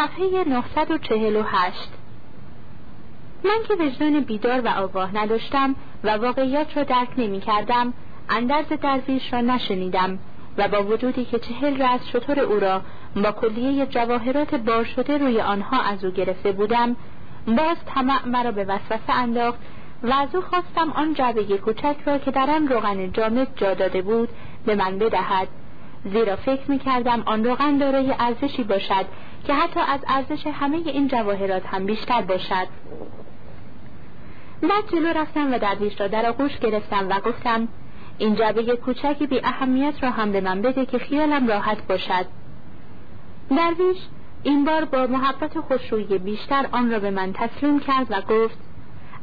صفحه 948 من که وجدان بیدار و آگاه نداشتم و واقعیات را درک نمی کردم اندرز درویش را نشنیدم و با وجودی که چهل رأس شطور او را با کلیه جواهرات بار شده روی آنها از او گرفته بودم باز طمع مرا به وسوسه انداخت و از او خواستم آن جعبه کوچک را که در آن روغن جامد جا داده بود به من بدهد. زیرا فکر می کردم آن روغن دارای ارزشی باشد که حتی از ارزش همه این جواهرات هم بیشتر باشد. بعد جلو رفتم و درویش را در آغوش گرفتم و گفتم این جعبه کوچکی بی اهمیت را هم به من بده که خیالم راحت باشد. درویش این بار با محبت و خوشرویی بیشتر آن را به من تسلیم کرد و گفت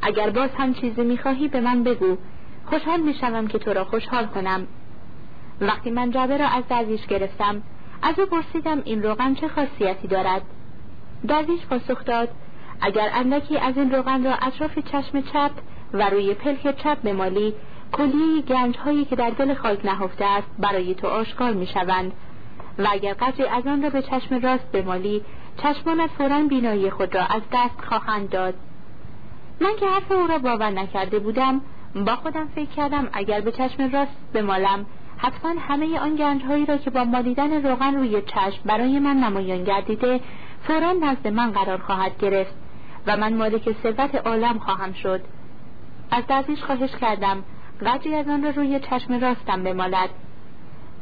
اگر باز هم چیزی می‌خواهی به من بگو. خوشحال می‌شوم که تو را خوشحال کنم. وقتی من جعبه را از درویش گرفتم از او پرسیدم این روغن چه خاصیتی دارد. درویش پاسخ داد اگر اندکی از این روغن را اطراف چشم چپ و روی پلک چپ بمالی کلیه گنج هایی که در دل خاک نهفته است برای تو آشکار می شوند و اگر قدری از آن را به چشم راست بمالی چشمانت فورا بینایی خود را از دست خواهند داد. من که حرف او را باور نکرده بودم با خودم فکر کردم اگر به چشم راست بمالم حتما همه آن گنج هایی را که با مالیدن روغن روی چشم برای من نمایان گردیده فورا نزد من قرار خواهد گرفت و من مالک ثروت عالم خواهم شد. از درویش خواهش کردم قدری از آن را روی چشم راستم بمالد.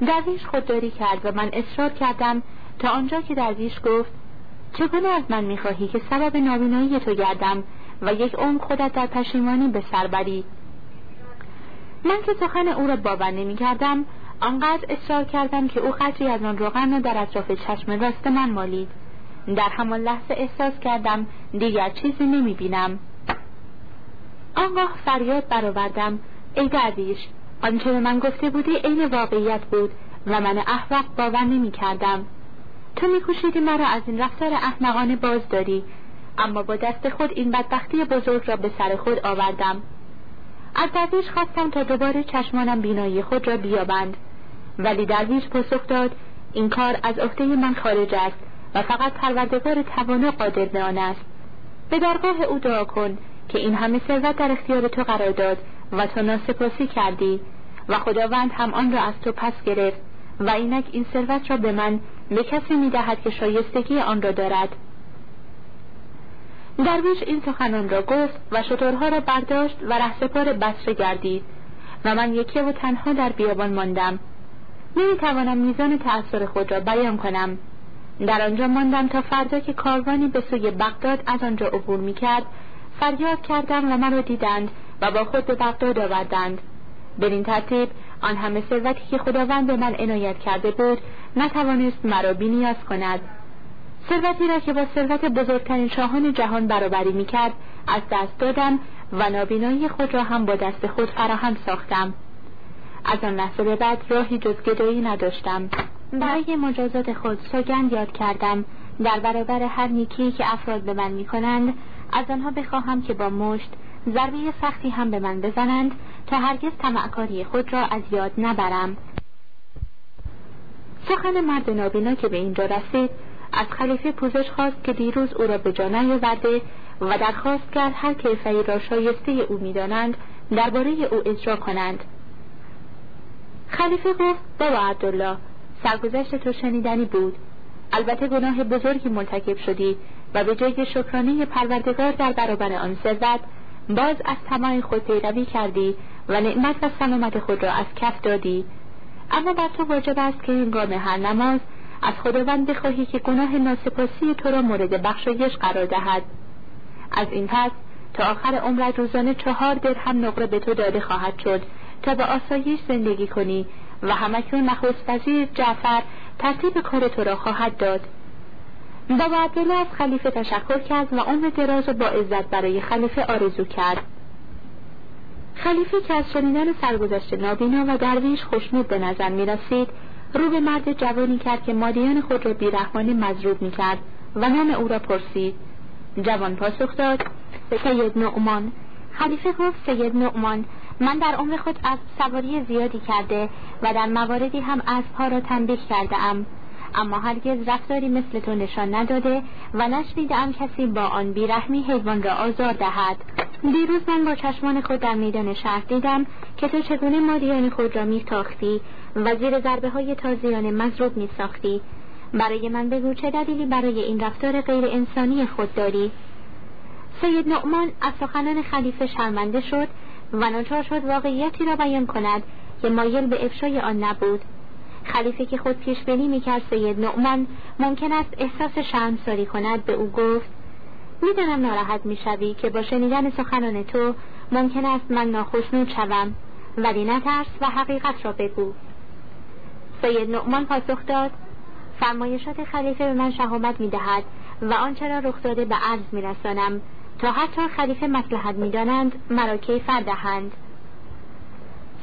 درویش خودداری کرد و من اصرار کردم تا آنجا که درویش گفت چگونه از من می‌خواهی که سبب نابینایی تو گردم و یک عمر خودت در پشیمانی به سر بری؟ من که سخن او را باور نمی کردم آنقدر اصرار کردم که او قدری از آن روغن را در اطراف چشم راست من مالید. در همان لحظه احساس کردم دیگر چیزی نمی بینم آنگاه فریاد برآوردم ای درویش آنچه به من گفته بودی عین واقعیت بود و من احمق باور نمی کردم تو میکوشیدی مرا از این رفتار احمقانه باز داری اما با دست خود این بدبختی بزرگ را به سر خود آوردم. از درویش خواستم تا دوباره چشمانم بینایی خود را بیابند. ولی درویش پاسخ داد این کار از عهده من خارج است و فقط پروردگار توانا قادر به آن است. به درگاه او دعا کن که این همه ثروت در اختیار تو قرار داد و تو ناسپاسی کردی و خداوند هم آن را از تو پس گرفت و اینک این ثروت را به من به کسی می‌دهد که شایستگی آن را دارد. درویش این سخنان را گفت و شطورها را برداشت و رهسپار بسره گردید و من یکی و تنها در بیابان ماندم. نمی‌توانم میزان تأثیر خود را بیان کنم. در آنجا ماندم تا فردا که کاروانی به سوی بغداد از آنجا عبور می‌کرد فریاد کردم و مرا دیدند و با خود به بغداد آوردند. این ترتیب آن همه ثروتی که خداوند به من عنایت کرده بود نتوانست مرا بینیاز کند. ثروتی را که با ثروت بزرگترین شاهان جهان برابری می‌کرد از دست دادم و نابینایی خود را هم با دست خود فراهم ساختم. از آن لحظه به بعد راهی جز گدایی نداشتم. برای مجازات خود سوگند یاد کردم. در برابر هر نیکی که افراد به من می‌کنند از آنها بخواهم که با مشت ضربه سختی هم به من بزنند تا هرگز تمعکاری خود را از یاد نبرم. سخن مرد نابینا که به اینجا رسید از خلیفه پوزش خواست که دیروز او را به جا نیاورده و درخواست کرد هر کیفری را شایسته او می‌دانند درباره او اجرا کنند. خلیفه گفت بابا عبدالله سرگذشت تو شنیدنی بود. البته گناه بزرگی مرتکب شدی و به جای شکرانه پروردگار در برابر آن ثروت باز از طمع خود پیروی کردی و نعمت و سلامت خود را از کف دادی. اما بر تو واجب است که هنگام هر نماز از خداوند بخواهی که گناه ناسپاسی تو را مورد بخشایش قرار دهد. از این پس تا آخر عمرت روزانه چهار درهم نقره به تو داده خواهد شد تا به آسایش زندگی کنی و همکنون نخست وزیر جعفر ترتیب کار تو را خواهد داد. بابا عبدالله از خلیفه تشکر کرد و عمر دراز و با عزت برای خلیفه آرزو کرد. خلیفه که از شنیدن سرگذشت نابینا و درویش خوشنود به نظر می رسید رو به مرد جوانی کرد که مادیان خود را بیرحمانه مضروب می کرد و نام او را پرسید. جوان پاسخ داد سید نعمان. خلیفه گفت سید نعمان من در عمر خود از سواری زیادی کرده و در مواردی هم اسبها را تنبیه کرده ام اما هرگز رفتاری مثل تو نشان نداده و نشنیدم کسی با آن بیرحمی حیوان را آزار دهد. دیروز من با چشمان خود در میدان شهر دیدم که تو چگونه مادیان خود را میتاختی و زیر ضربه های تازیان مضروب میساختی؟ برای من بگو چه دلیلی برای این رفتار غیر انسانی خود داری؟ سید نعمان از سخنان خلیفه شرمنده شد و ناچار شد واقعیتی را بیان کند که مایل به افشای آن نبود. خلیفه که خود پیش بینی می‌کرد سید نعمان ممکن است احساس شرمساری کند به او گفت می‌دانم ناراحت می‌شوی که با شنیدن سخنان تو ممکن است من ناخشنود شوم. ولی نترس و حقیقت را بگو. سید نعمان پاسخ داد فرمایشات خلیفه به من شهامت می‌دهد و آنچه را رخ داده به عرض میرسانم. تا حتی خلیفه مسلحت می‌دانند مرا کیفر دهند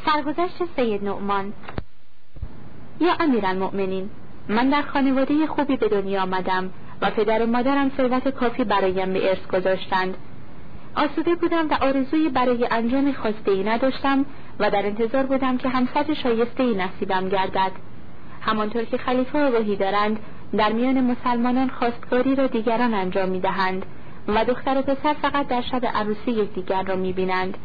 سرگذشت سید نعمان. یا امیرالمؤمنین من در خانواده خوبی به دنیا آمدم و پدر و مادرم ثروت کافی برایم به ارث گذاشتند. آسوده بودم و آرزوی برای انجام خواسته ای نداشتم و در انتظار بودم که همسر شایسته ای نصیبم گردد. همانطور که خلیفه آگاهی دارند در میان مسلمانان خواستگاری را دیگران انجام می‌دهند و دختر و پسر فقط در شب عروسی یکدیگر را می‌بینند.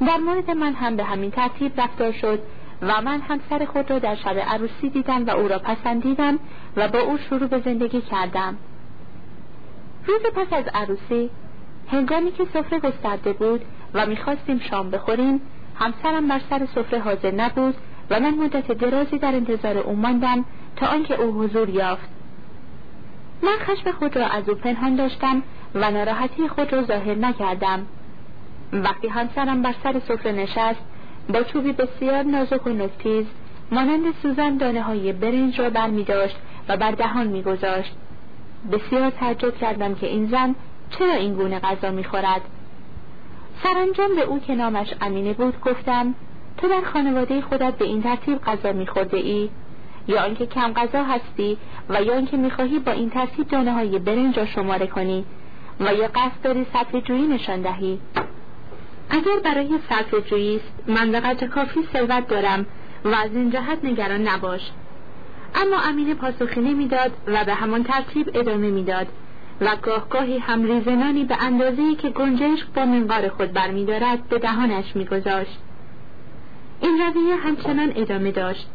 در مورد من هم به همین ترتیب رفتار شد و من همسر خود را در شب عروسی دیدم و او را پسندیدم و با او شروع به زندگی کردم. روز پس از عروسی هنگامی که سفره گسترده بود و می‌خواستیم شام بخوریم همسرم بر سر سفره حاضر نبود و من مدت درازی در انتظار او ماندم تا آنکه او حضور یافت من خشم خود را از او پنهان داشتم و ناراحتی خود را ظاهر نکردم وقتی همسرم بر سر سفره نشست با چوبی بسیار نازک و نکتیز مانند سوزن دانه های برنج را بر می داشت و بر دهان می گذاشت. بسیار تعجب کردم که این زن چرا این گونه غذا می خورد؟ سرانجام به او که نامش امینه بود گفتم تو در خانواده خودت به این ترتیب غذا می خورده ای؟ یا آنکه کم غذا هستی و یا آنکه می‌خواهی با این ترتیب دانه های برنج را شماره کنی و یا قصد داری سطر جویی نشان دهی؟ اگر برای سطر جویی است من به کافی ثروت دارم و از این جهت نگران نباش. اما امینه پاسخی نمی‌داد و به همان ترتیب ادامه می‌داد. و گاه گاهی هم ریزنانی به اندازه‌ای که گنجشک با منقار خود برمیدارد به دهانش میگذاشت این رویه همچنان ادامه داشت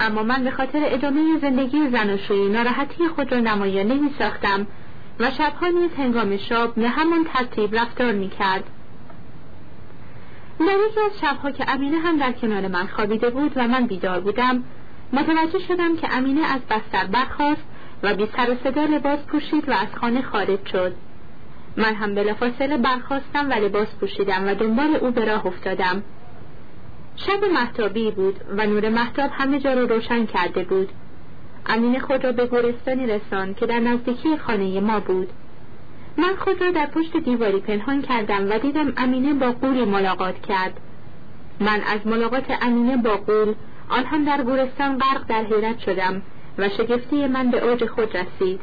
اما من به خاطر ادامه زندگی زناشویی ناراحتی خود را نمایان نمی ساختم و شبها نیز هنگام شاب به همان ترتیب رفتار می کرد. در یکی از شبها که امینه هم در کنار من خوابیده بود و من بیدار بودم متوجه شدم که امینه از بستر برخاست و بی سر و صدا لباس پوشید و از خانه خارج شد. من هم بلافاصله برخواستم و لباس پوشیدم و دنبال او به راه افتادم. شب محتابی بود و نور محتاب همه جا را روشن کرده بود. امین خود را به گورستانی رسان که در نزدیکی خانه ما بود. من خود را در پشت دیواری پنهان کردم و دیدم امینه با قولی ملاقات کرد. من از ملاقات امینه با قول آن هم در گورستان غرق در حیرت شدم. و شگفتی من به اوج خود رسید.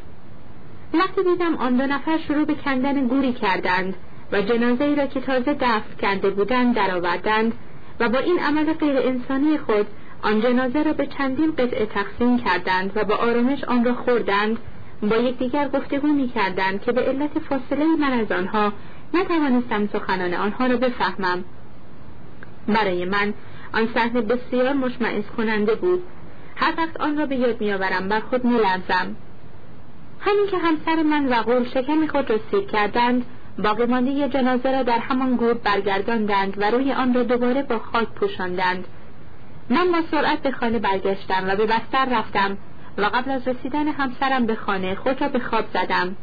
وقتی دیدم آن دو نفر شروع به کندن گوری کردند و جنازه ای را که تازه دفن کرده بودند درآوردند و با این عمل غیر انسانی خود آن جنازه را به چندین قطعه تقسیم کردند و با آرامش آن را خوردند با یکدیگر گفتگو می کردند که به علت فاصله من از آنها نتوانستم سخنان آنها را بفهمم. برای من آن صحنه بسیار مشمعز کننده بود. هر وقت آن را به یاد میآورم بر خود میلرزم. همین که همسر من و قول شکم خود را سیر کردند باقی مانده جنازه را در همان گور برگرداندند و روی آن را دوباره با خاک پوشاندند. من با سرعت به خانه برگشتم و به بستر رفتم و قبل از رسیدن همسرم به خانه خود را به خواب زدم.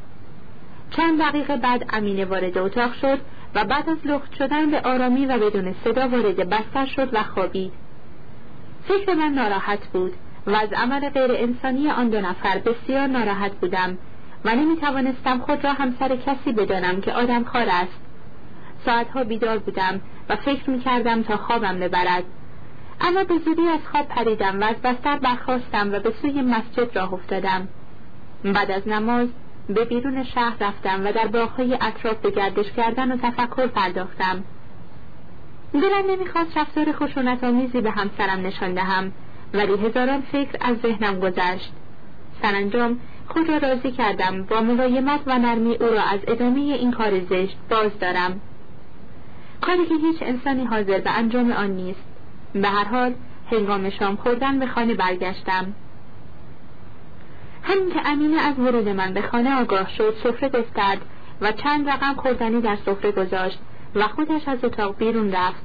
چند دقیقه بعد امینه وارد اتاق شد و بعد از لخت شدن به آرامی و بدون صدا وارد بستر شد و خوابید. فکر من ناراحت بود. و از عمل غیر انسانی آن دو نفر بسیار ناراحت بودم و نمی توانستم خود را همسر کسی بدانم که آدم خار است. ساعتها بیدار بودم و فکر می کردم تا خوابم ببرد. اما به زودی از خواب پریدم و از بستر برخواستم و به سوی مسجد راه افتادم. بعد از نماز به بیرون شهر رفتم و در باغهای اطراف به گردش کردن و تفکر پرداختم. دلم نمی‌خواست رفتار خشونت آمیزی به همسرم نشان دهم. ولی هزاران فکر از ذهنم گذشت. سرانجام خود را راضی کردم با ملایمت و نرمی او را از ادامه این کار زشت باز دارم. کاری که هیچ انسانی حاضر به انجام آن نیست. به هر حال هنگام شام خوردن به خانه برگشتم. همین که امینه از ورود من به خانه آگاه شد سفره گسترد و چند رقم خوردنی در سفره گذاشت و خودش از اتاق بیرون رفت.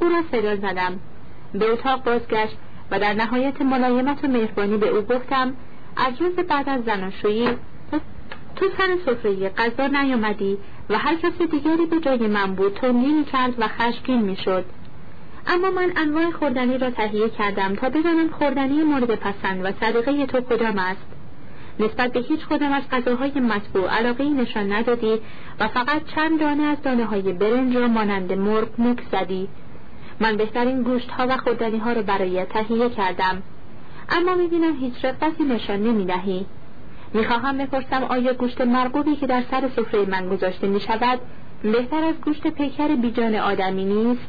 او را صدا زدم. به اتاق بازگشت و در نهایت ملایمت و مهربانی به او گفتم از روز بعد از زناشویی تو سر سفره غذا نیامدی و هر کس دیگری به جای من بود تندی کرد و خشمگین می‌شد. اما من انواع خوردنی را تهیه کردم تا بدانم خوردنی مورد پسند و صدقه تو کدام است. نسبت به هیچ کدام از غذاهای مطبوع علاقه نشان ندادی و فقط چند دانه از دانه های برنج را مانند مرغ موک زدی. من بهترین گوشت ها و خوردنی ها را برای تهیه کردم. اما می‌بینم هیچ رفتی نشان نمی‌دهی. می‌خواهم بپرسم آیا گوشت مرغوبی که در سر سفره من گذاشته می‌شود بهتر از گوشت پیکر بیجان آدمی نیست؟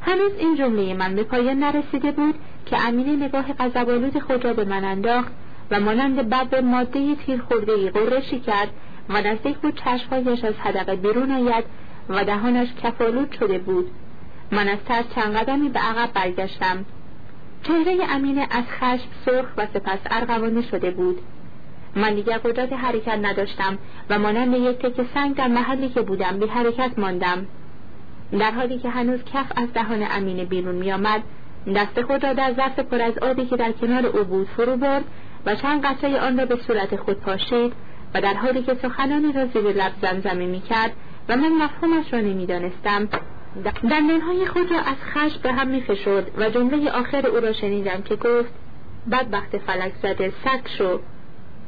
هنوز این جمله من به پایان نرسیده بود که امینه نگاه غضبآلود خود را به من انداخت و مانند بب ماده تیر خورده قرشی کرد و نزدیک بود چشمهایش از حدقه بیرون آید و دهانش کفالود شده بود. من از ترس چند قدمی به عقب برگشتم. چهره امینه از خشم سرخ و سپس ارغوانی شده بود. من دیگر قدرت حرکت نداشتم و مانند یک تک سنگ در محلی که بودم بی حرکت ماندم. در حالی که هنوز کف از دهان امینه بیرون می آمد دست خود را در ظرف پر از آبی که در کنار او بود فرو برد و چند قطره آن را به صورت خود پاشید و در حالی که سخنانی را زیر لب زمزمه می کرد و من مفهومش را نمی‌دانستم دندانهای خود را از خشم به هم می و جمله آخر او را شنیدم که گفت بدبخت فلک زده سگ شو.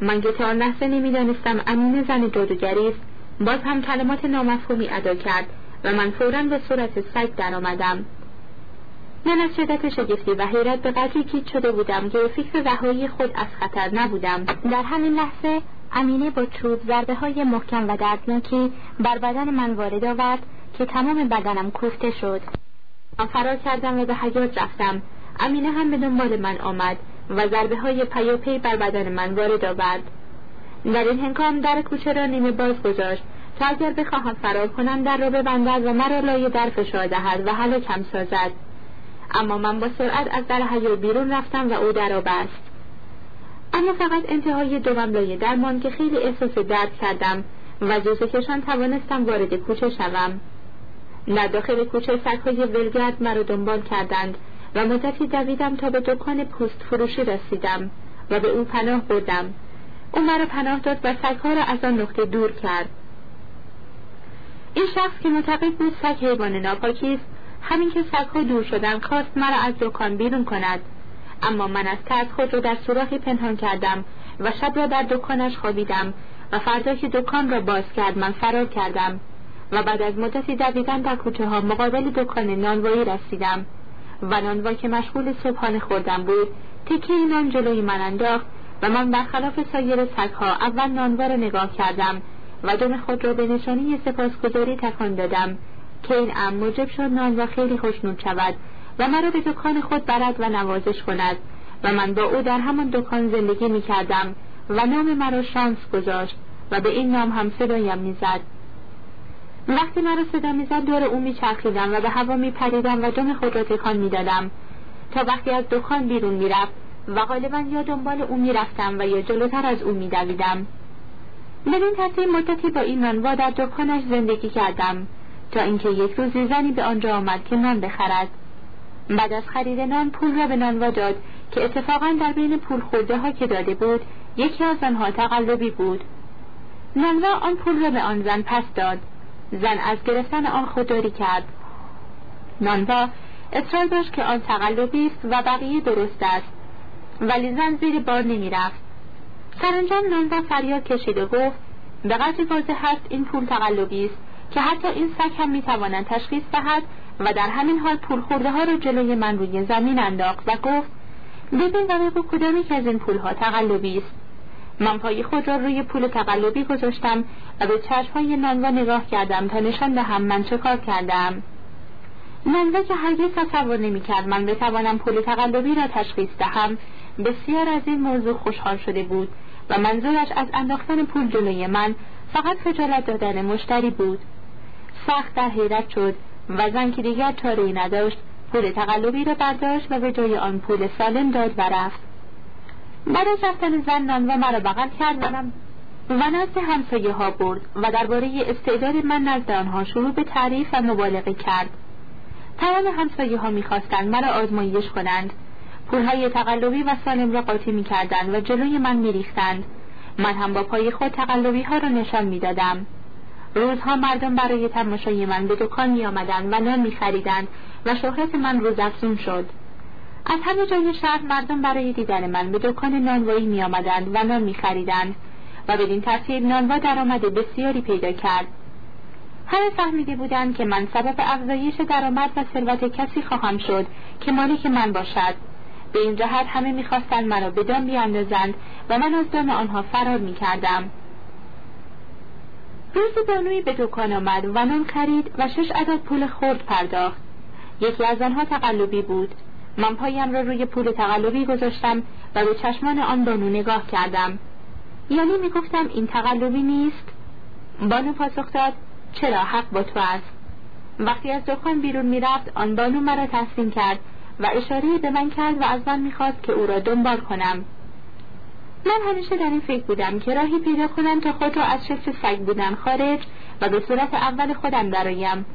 من که تا لحظه نمی‌دانستم امین زن جادوگری است. باز هم کلمات نامفهومی ادا کرد و من فورا به صورت سگ درآمدم. من از شدت شگفتی و حیرت به قدری گیج شده بودم که فکر رهایی خود از خطر نبودم. در همین لحظه امینه با چوب ضربه های محکم و دردناکی بر بدن من وارد آورد که تمام بدنم کوفته شد. فرار کردم و به حیات رفتم. امینه هم به دنبال من آمد و ضربه های بر بدن من وارد آورد. در این هنگام در کوچه را نیمه باز گذاشت تا اگر بخواهم فرار کنم در را ببندد و مرا لای در فشار دهد و کم سازد. اما من با سرعت از در حیات بیرون رفتم و او در بست اما فقط انتهای دوم لای درمان که خیلی احساس درد کردم و جز کشان توانستم وارد کوچه شوم. در داخل کوچه سگهای ولگرد مرا دنبال کردند و مدتی دویدم تا به دکان پوست فروشی رسیدم و به او پناه بردم. او مرا پناه داد و سگها را از آن نقطه دور کرد. این شخص که معتقد بود سگ حیوان ناپاکی است همین که سگها دور شدن خواست مرا از دکان بیرون کند. اما من از ترس خود را در سوراخی پنهان کردم و شب را در دکانش خوابیدم و فردا که دکان را باز کرد من فرار کردم. و بعد از مدتی دویدن در کوچه ها مقابل دکان نانوایی رسیدم. و نانوا که مشغول صبحانه خوردم بود تکه نان جلوی من انداخت و من برخلاف سایر سگها اول نانوا را نگاه کردم و دم خود را به نشانی سپاسگزاری تکان دادم که این ام موجب شد نانوا خیلی خوشنود شود و مرا به دکان خود برد و نوازش کند و من با او در همان دکان زندگی می کردم و نام مرا شانس گذاشت و به این نام هم صدایم می‌زد. وقتی مرا صدا می‌زد دور او میچرخیدم و به هوا میپریدم و دم خود را تکان می‌دادم. تا وقتی از دکان بیرون می‌رفت و غالبا یا دنبال او می‌رفتم و یا جلوتر از او میدویدم. بدین ترتیب مدتی با این نانوا در دکانش زندگی کردم تا اینکه یک روزی زنی به آنجا آمد که نان بخرد. بعد از خرید نان پول را به نانوا داد که اتفاقا در بین پول خورده ها که داده بود یکی از آنها تقلبی بود. نانوا آن پول را به آن زن پس داد. زن از گرفتن آن خودداری کرد. نانوا اصرار داشت که آن تقلبی است و بقیه درست است. ولی زن زیر بار نمی‌رفت. سرانجام نانوا فریاد کشید و گفت به قدر واضح هست این پول تقلبی است که حتی این سگ هم می‌توانند تشخیص دهد و در همین حال پول خورده ها را جلوی من روی زمین انداخت و گفت ببین و بگو کدامی که از این پول ها تقلبی است. من پای خود را روی پول تقلبی گذاشتم و به چشمهای نانوا نگاه کردم تا نشان دهم من چه کار کردم. نانوا که هرگز تصور نمی‌کرد من بتوانم پول تقلبی را تشخیص دهم بسیار از این موضوع خوشحال شده بود و منظورش از انداختن پول جلوی من فقط خجالت دادن مشتری بود. سخت در حیرت شد و زن که دیگر چاره نداشت پول تقلبی را برداشت و به جای آن پول سالم داد و رفت. بعد از رفتن زن نان و مرا بغل کرد و نزد همسایه ها برد و درباره استعداد من نزد آنها شروع به تعریف و مبالغه کرد. تمام همسایه ها می‌خواستند مرا آزمایش کنند. پولهای تقلبی و سالم را قاطی می‌کردند و جلوی من میریختند. من هم با پای خود تقلبی ها را نشان می‌دادم. روزها مردم برای تماشای من به دکان می آمدند و نان می خریدند و شهرت من روز افزون شد. از همه جای شهر مردم برای دیدن من به دکان نانوایی می آمدند و نان می خریدند و بدین ترتیب نانوا درآمد بسیاری پیدا کرد. همه فهمیده بودند که من سبب افزایش درآمد و ثروت کسی خواهم شد که مالک من باشد. به این جهت همه می‌خواستند مرا به دام بیاندازند و من از دام آنها فرار می‌کردم. روزی بانوی به دکان آمد و نان خرید و شش عدد پول خورد پرداخت. یکی از آنها تقلبی بود. من پایم را روی پول تقلبی گذاشتم و به چشمان آن بانو نگاه کردم. یعنی می‌گفتم این تقلبی نیست؟ بانو پاسخ داد چرا حق با تو است. وقتی از دکان بیرون می‌رفت آن بانو مرا تسلیم کرد و اشاره به من کرد و از من می‌خواست که او را دنبال کنم. من همیشه در این فکر بودم که راهی پیدا کنم تا خود را از شکل سگ بودن خارج و به صورت اول خودم برایم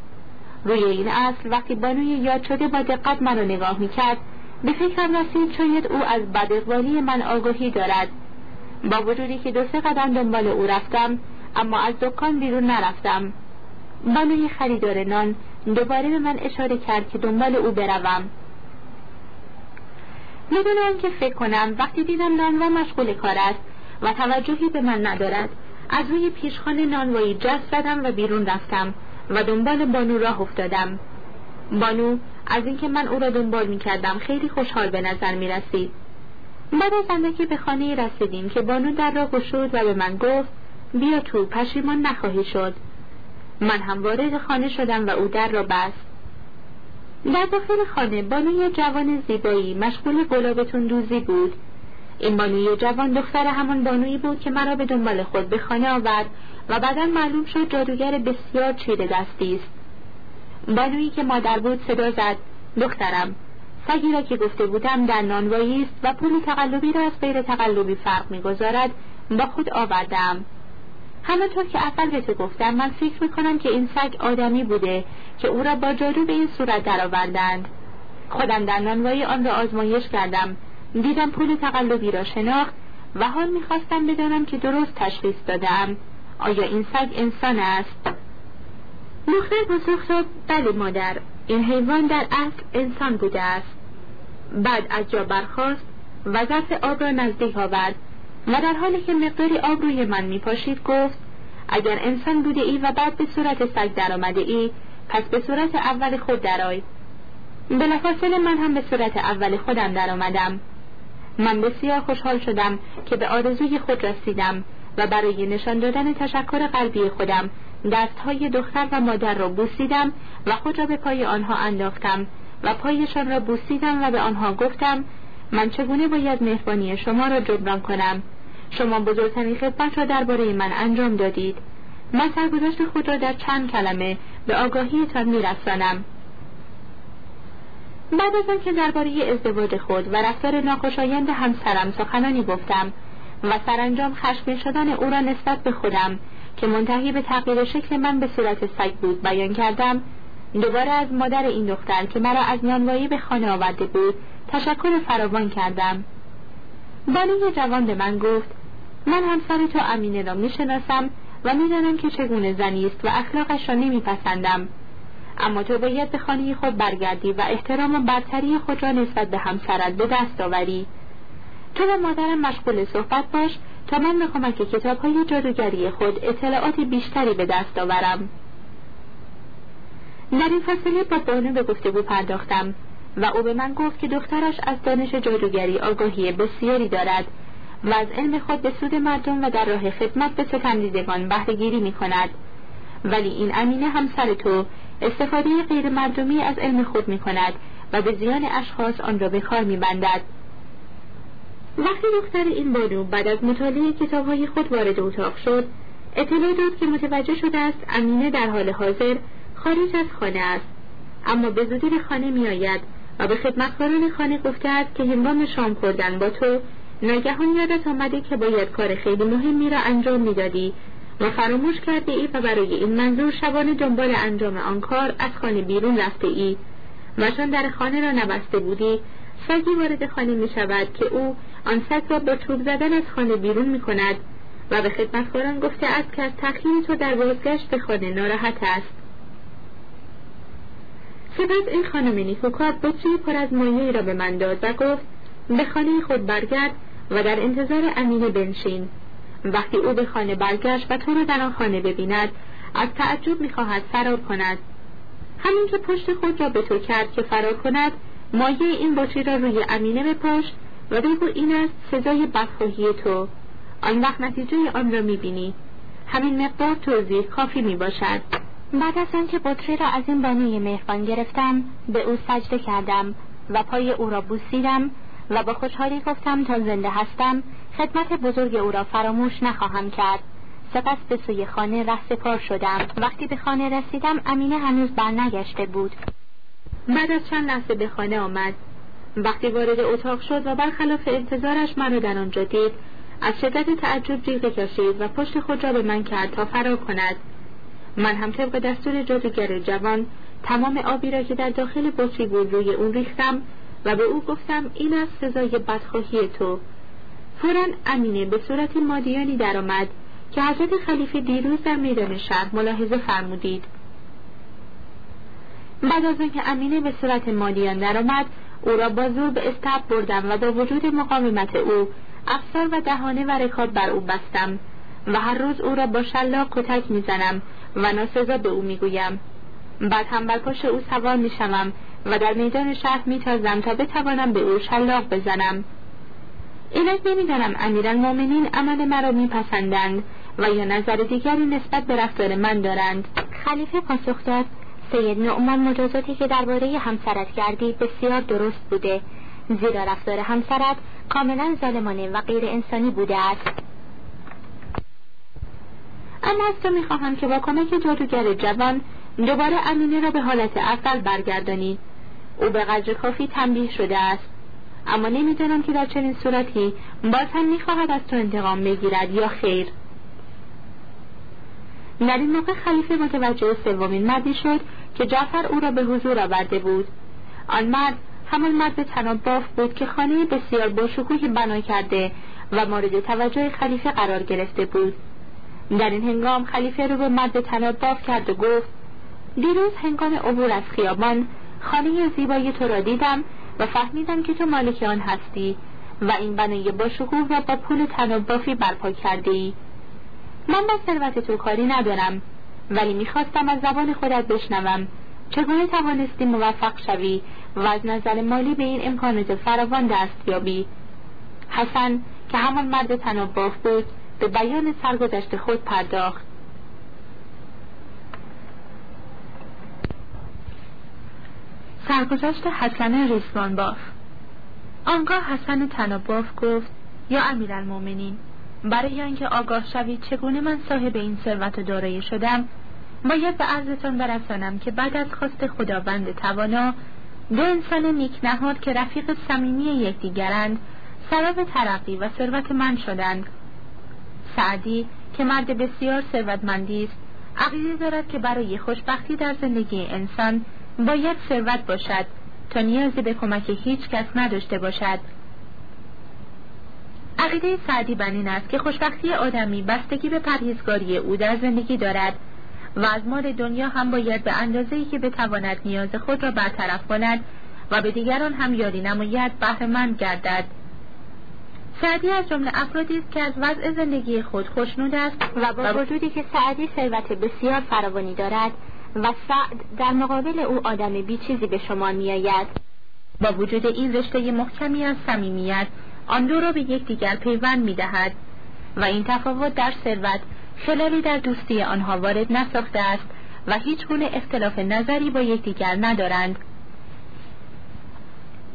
روی این اصل وقتی بانوی یاد شده با دقت مرا نگاه می‌کرد. به فکرم رسید شاید او از بداقوالی من آگاهی دارد. با وجودی که دو سه قدم دنبال او رفتم اما از دکان بیرون نرفتم. بانوی خریدار نان دوباره به من اشاره کرد که دنبال او بروم. می‌دونم که فکر کنم وقتی دیدم نانوا مشغول کار است و توجهی به من ندارد. از روی پیشخان نانوایی جست زدم و بیرون رفتم. و دنبال بانو راه افتادم. بانو از اینکه من او را دنبال می‌کردم خیلی خوشحال به نظر می رسید بعد از اندکی به خانه رسیدیم که بانو در را گشود و به من گفت بیا تو پشیمان نخواهی شد. من هم وارد خانه شدم و او در را بست. در داخل خانه بانوی جوان زیبایی مشغول گلابتون دوزی بود. این بانوی جوان دختر همان بانویی بود که مرا به دنبال خود به خانه آورد و بعدا معلوم شد جادوگر بسیار چیره دستی است. بانویی که مادر بود صدا زد دخترم سگی را که گفته بودم در نانوایی است و پول تقلبی را از غیر تقلبی فرق می‌گذارد با خود آوردم همانطور که اول به تو گفتم من فکر می‌کنم که این سگ آدمی بوده که او را با جادو به این صورت درآوردند. خودم در نانوایی آن را آزمایش کردم دیدم پول تقلبی را شناخت و حال می‌خواستم بدانم که درست تشخیص دادم آیا این سگ انسان است؟ دختر پاسخ داد بله مادر این حیوان در اصل انسان بوده است. بعد از جا برخاست و ظرف آب را نزدیک آورد و در حالی که مقداری آب روی من میپاشید گفت اگر انسان بوده ای و بعد به صورت سگ درآمده ای پس به صورت اول خود درآی. بلافاصله من هم به صورت اول خودم درآمدم. من بسیار خوشحال شدم که به آرزوی خود رسیدم. و برای نشان دادن تشکر قلبی خودم دستهای دختر و مادر را بوسیدم و خود را به پای آنها انداختم و پایشان را بوسیدم و به آنها گفتم من چگونه باید مهربانی شما را جبران کنم؟ شما بزرگترین خدمت را درباره من انجام دادید. من سرگذشت خود را در چند کلمه به آگاهیتان میرسانم. بعد از آنکه درباره ازدواج خود و رفتار ناخوشایند همسرم سخنانی گفتم و سرانجام خشمگین شدن او را نسبت به خودم که منتهی به تغییر شکل من به صورت سگ بود بیان کردم. دوباره از مادر این دختر که مرا از نانوایی به خانه آورده بود تشکر فراوان کردم. بانوی جوان به من گفت من همسر تو امینه را می‌شناسم و می‌دانم که چگونه زنی است و اخلاقش را نمیپسندم. اما تو باید به خانه خود برگردی و احترام و برتری خود را نسبت به همسرت به دست آوری. تو با مادرم مشغول صحبت باش تا من به کمک کتاب های جادوگری خود اطلاعات بیشتری به دست آورم. در این فاصله با بانو به گفتگو پرداختم و او به من گفت که دخترش از دانش جادوگری آگاهی بسیاری دارد و از علم خود به سود مردم و در راه خدمت به ستمدیدگان بهرهگیری می کند ولی این امینه همسر تو استفاده غیر مردمی از علم خود می کند و به زیان اشخاص آن را به کار می بندد وقتی دختر این بانو بعد از مطالعه کتابهای خود وارد اتاق شد اطلاع داد که متوجه شده است امینه در حال حاضر خارج از خانه است. اما به زودی به خانه میآید و به خدمتکاران خانه گفته است که هنگام شام خوردن با تو ناگهان یادت آمده که باید کار خیلی مهمی را انجام می‌دادی و فراموش کرده ای و برای این منظور شبانه دنبال انجام آن کار از خانه بیرون رفته ای. و چون در خانه را نبسته بودی سگی وارد خانه می شود که او آن سگ را با چوب زدن از خانه بیرون می کند و به خدمتکاران گفته است که از تأخیر تو در بازگشت به خانه ناراحت است. سپس این خانم نیکوکار بطری پر از مایه را به من داد و گفت به خانه خود برگرد و در انتظار امینه بنشین. وقتی او به خانه برگشت و تو را در آن خانه ببیند از تعجب می‌خواهد فرار کند. همین که پشت خود را به تو کرد که فرار کند مایه این بطری را روی امینه بپاش و بگو این است سزای بدخواهی تو آن وقت نتیجه آن را می‌بینی. همین مقدار توضیح کافی می‌باشد. بعد از آنکه بطری را از این بانوی مهربان گرفتم به او سجده کردم و پای او را بوسیدم و با خوشحالی گفتم تا زنده هستم خدمت بزرگ او را فراموش نخواهم کرد. سپس به سوی خانه رهسپار شدم. وقتی به خانه رسیدم امینه هنوز برنگشته بود. بعد از چند لحظه به خانه آمد. وقتی وارد اتاق شد و برخلاف انتظارش مرا در آنجا دید از شدت تعجب جیغ کشید و پشت خود را به من کرد تا فرار کند. من هم طبق دستور جادوگر جوان تمام آبی را که در داخل بطری بود روی اون ریختم و به او گفتم این از سزای بدخواهی تو. فورا امینه به صورت مادیانی درآمد که حضرت خلیفه دیروز در میدان شهر ملاحظه فرمودید. بعد از آنکه امینه به صورت مادیان درآمد او را با زور به استب بردم و با وجود مقاومت او افسار و دهانه و رکاب بر او بستم و هر روز او را با شلاق کتک می‌زنم و ناسزا به او می‌گویم. بعد هم بر پشت او سوار می‌شوم و در میدان شهر میتازم تا بتوانم به او شلاق بزنم. اینک نمی‌دانم امیرالمؤمنین عمل مرا میپسندند و یا نظر دیگری نسبت به رفتار من دارند. خلیفه پاسخ داد سید نعمان مجازاتی که درباره همسرت کردی بسیار درست بوده. زیرا رفتار همسرت کاملا ظالمانه و غیر انسانی بوده است. اما از تو می‌خواهم که با کمک جادوگر جوان دوباره امینه را به حالت اول برگردانی. او به قدر کافی تنبیه شده است. اما نمی‌دانم که در چنین صورتی باز هم می‌خواهد از تو انتقام بگیرد یا خیر. در این موقع خلیفه متوجه سومین مردی شد که جعفر او را به حضور آورده بود. آن مرد همان مرد تناب باف بود که خانه بسیار باشکوهی بنا کرده و مورد توجه خلیفه قرار گرفته بود. در این هنگام خلیفه رو به مرد تناب باف کرد و گفت دیروز هنگام عبور از خیابان خانه زیبای تو را دیدم و فهمیدم که تو مالک آن هستی و این بنای باشکوه را با پول تناب بافی برپا کرده من با ثروت تو کاری ندارم. ولی می‌خواستم از زبان خودت بشنوم. چگونه توانستی موفق شوی و از نظر مالی به این امکانات فراوان دست یابی؟ حسن که همان مرد تناب باف بود به بیان سرگذشت خود پرداخت. سرگذشت حسن ریسمان باف. آنگاه حسن تناباف گفت یا امیرالمؤمنین برای اینکه آگاه شوید چگونه من صاحب این ثروت دارایی شدم؟ باید به عرضتان برسانم که بعد از خواست خداوند توانا دو انسان نیک نهاد که رفیق صمیمی یکدیگرند سبب ترقی و ثروت من شدند. سعدی که مرد بسیار ثروتمندی است عقیده دارد که برای خوشبختی در زندگی انسان باید ثروت باشد تا نیازی به کمک هیچ کس نداشته باشد. عقیده سعدی بر این است که خوشبختی آدمی بستگی به پرهیزگاری او در زندگی دارد. و از مال دنیا هم باید به اندازه‌ای که بتواند نیاز خود را برطرف کند و به دیگران هم یاری نماید بهرهمند گردد. سعدی از جمله افرادی است که از وضع زندگی خود خوشنود است و با وجودی که سعدی ثروت بسیار فراوانی دارد و سعد در مقابل او آدم بی چیزی به شما میآید. با وجود این رشته محکمی از صمیمیت آن دو را به یکدیگر پیوند می‌دهد و این تفاوت در ثروت خلالی در دوستی آنها وارد نساخته است و هیچ گونه اختلاف نظری با یکدیگر ندارند.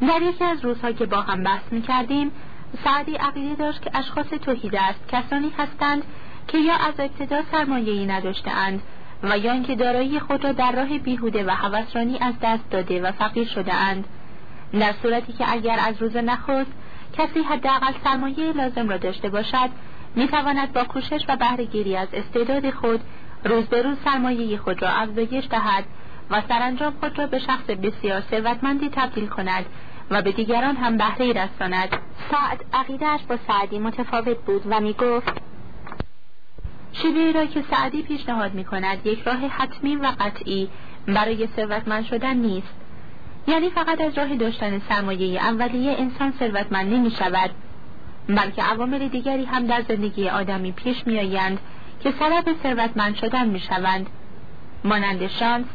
در یکی از روزها که با هم بحث می کردیم سعدی عقیده داشت که اشخاص توحید است کسانی هستند که یا از ابتدا سرمایه‌ای نداشتهاند و یا اینکه دارایی خود را در راه بیهوده و هوسرانی از دست داده و فقیر شده اند در صورتی که اگر از روز نخست کسی حداقل سرمایه لازم را داشته باشد می‌تواند با کوشش و بهرهگیری از استعداد خود روز به روز سرمایه خود را افزایش دهد و سرانجام خود را به شخص بسیار ثروتمندی تبدیل کند و به دیگران هم بهره رساند. سعد عقیدهاش با سعدی متفاوت بود و می گفت شیوه را که سعدی پیشنهاد می کند یک راه حتمی و قطعی برای ثروتمند شدن نیست. یعنی فقط از راه داشتن سرمایه اولیه انسان ثروتمند نمی شود بلکه عوامل دیگری هم در زندگی آدمی پیش می آیند که سبب ثروتمند شدن می شوند مانند شانس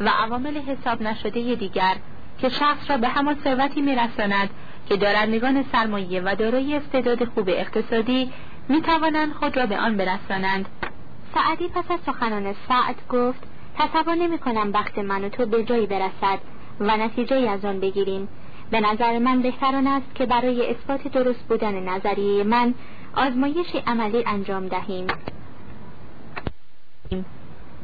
و عوامل حساب نشده دیگر که شخص را به همان ثروتی میرساند که دارندگان سرمایه و دارای استعداد خوب اقتصادی می توانند خود را به آن برسانند. سعدی پس از سخنان سعد گفت تصور نمی کنم وقت من و تو به جایی برسد و نتیجه از آن بگیریم. به نظر من بهتران است که برای اثبات درست بودن نظریه من آزمایش عملی انجام دهیم.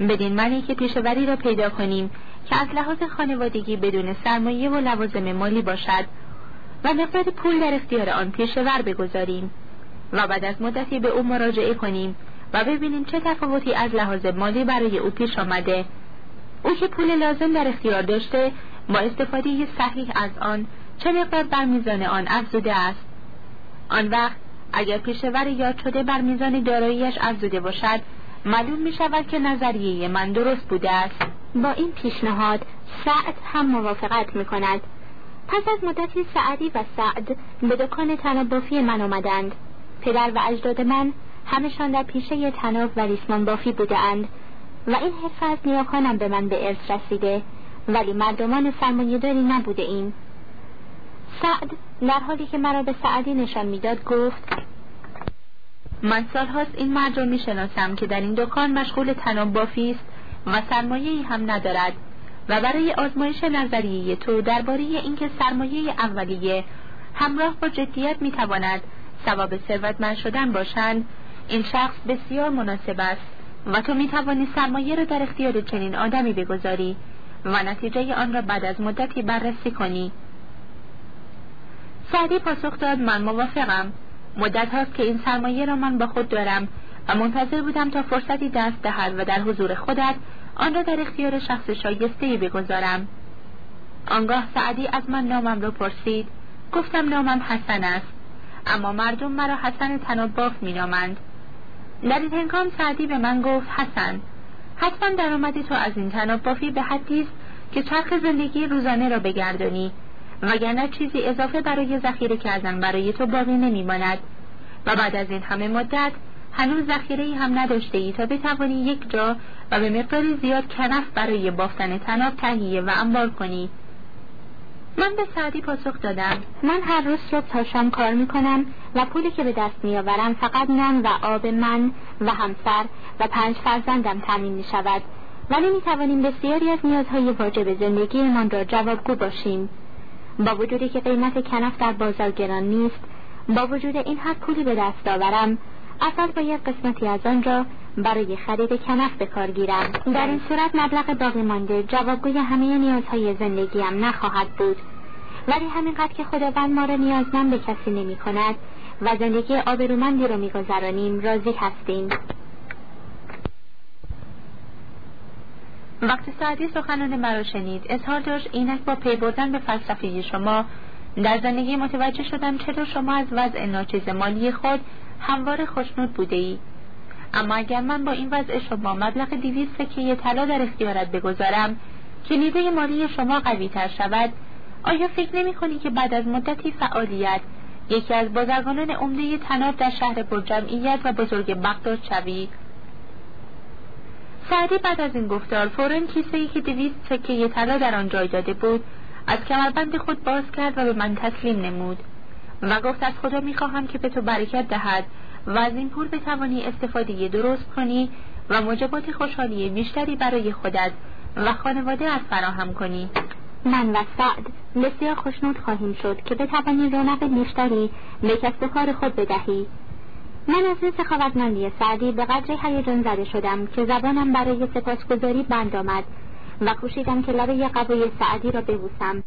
بدین معنی که پیشوری را پیدا کنیم که از لحاظ خانوادگی بدون سرمایه و لوازم مالی باشد و مقدار پول در اختیار آن پیشور بگذاریم و بعد از مدتی به او مراجعه کنیم و ببینیم چه تفاوتی از لحاظ مالی برای او پیش آمده. او که پول لازم در اختیار داشته با استفاده صحیح از آن چه مقدار بر میزان آن افزوده است؟ آن وقت اگر پیشور یاد شده بر میزان داراییش افزوده باشد معلوم می شود که نظریه من درست بوده است. با این پیشنهاد سعد هم موافقت می کند پس از مدتی سعدی و سعد به دکان تناب من آمدند. پدر و اجداد من همشان در پیشه تناب و ریسمان بافی بودند و این حرفه از نیاکانم به من به ارث رسیده. ولی مردمان داری نبوده این سعد در حالی که مرا به سعدی نشان می‌داد گفت من سالهاست این مرد را می‌شناسم که در این دکان مشغول تناب بافی است و سرمایه هم ندارد و برای آزمایش نظریه تو درباره اینکه سرمایه اولیه همراه با جدیت می‌تواند سبب ثروتمند شدن باشند این شخص بسیار مناسب است و تو می‌توانی سرمایه را در اختیار چنین آدمی بگذاری. و نتیجه آن را بعد از مدتی بررسی کنی. سعدی پاسخ داد من موافقم. مدت هاست که این سرمایه را من با خود دارم و منتظر بودم تا فرصتی دست دهد و در حضور خودت آن را در اختیار شخص شایسته بگذارم. آنگاه سعدی از من نامم را پرسید. گفتم نامم حسن است اما مردم مرا حسن تناباف مینامند. در این هنگام سعدی به من گفت حسن حتما درآمد تو از این تنابافی به حدی است که چرخ زندگی روزانه را بگردانی. وگرنه چیزی اضافه برای ذخیره کردن برای تو باقی نمیماند. و بعد از این همه مدت هنوز ذخیره هم نداشته ای تا بتوانی یک جا و به مقداری زیاد کنف برای بافتن تناب تهیه و انبار کنی. من به سعدی پاسخ دادم. من هر روز صبح تا شام کار می‌کنم و پولی که به دست میآورم فقط نان و آب من و همسر و پنج فرزندم تامین می شود ولی می توانیم بسیاری از نیازهای واجب زندگیمان را جوابگو باشیم. با وجودی که قیمت کنف در بازار گران نیست با وجود این هر پولی به دست آورم اول باید قسمتی از آن را برای خرید کنف به کار گیرم. در این صورت مبلغ باقی مانده جوابگوی همه نیازهای زندگیم نخواهد بود. ولی همینقدر که خداوند ما را نیازمند به کسی نمی کند و زندگی آبرومندی را میگذرانیم. راضی هستیم وقتی سعدی سخنان مرا شنید. اظهار داشت اینک با پی بردن به فلسفه شما. در زندگی متوجه شدم چطور شما از وضع ناچیز مالی خود هموار خوشنود بوده ای اما اگر من با این وضع شما مبلغ دیویز سکه طلا در اختیارت بگذارم که مالی شما قوی تر شود آیا فکر نمی کنی که بعد از مدتی فعالیت یکی از بازرگانان عمده تناب در شهر پرجمعیت و بزرگ بغداد شوی سعدی بعد از این گفتار فورا کیسه ای که دویست سکه طلا در آن جای داده بود از کمربند خود باز کرد و به من تسلیم نمود و گفت از خدا می‌خواهم که به تو برکت دهد و از این پول بتوانی استفاده درست کنی و موجبات خوشحالی بیشتری برای خودت و خانواده از فراهم کنی. من و سعد بسیار خوشنود خواهیم شد که به بتوانی رونق بیشتری به کسب کار خود بدهی. من از این سخاوتمندی سعدی به قدر هیجان زده شدم که زبانم برای سپاسگزاری بند آمد و کوشیدم که لبه قبای سعدی را ببوسم.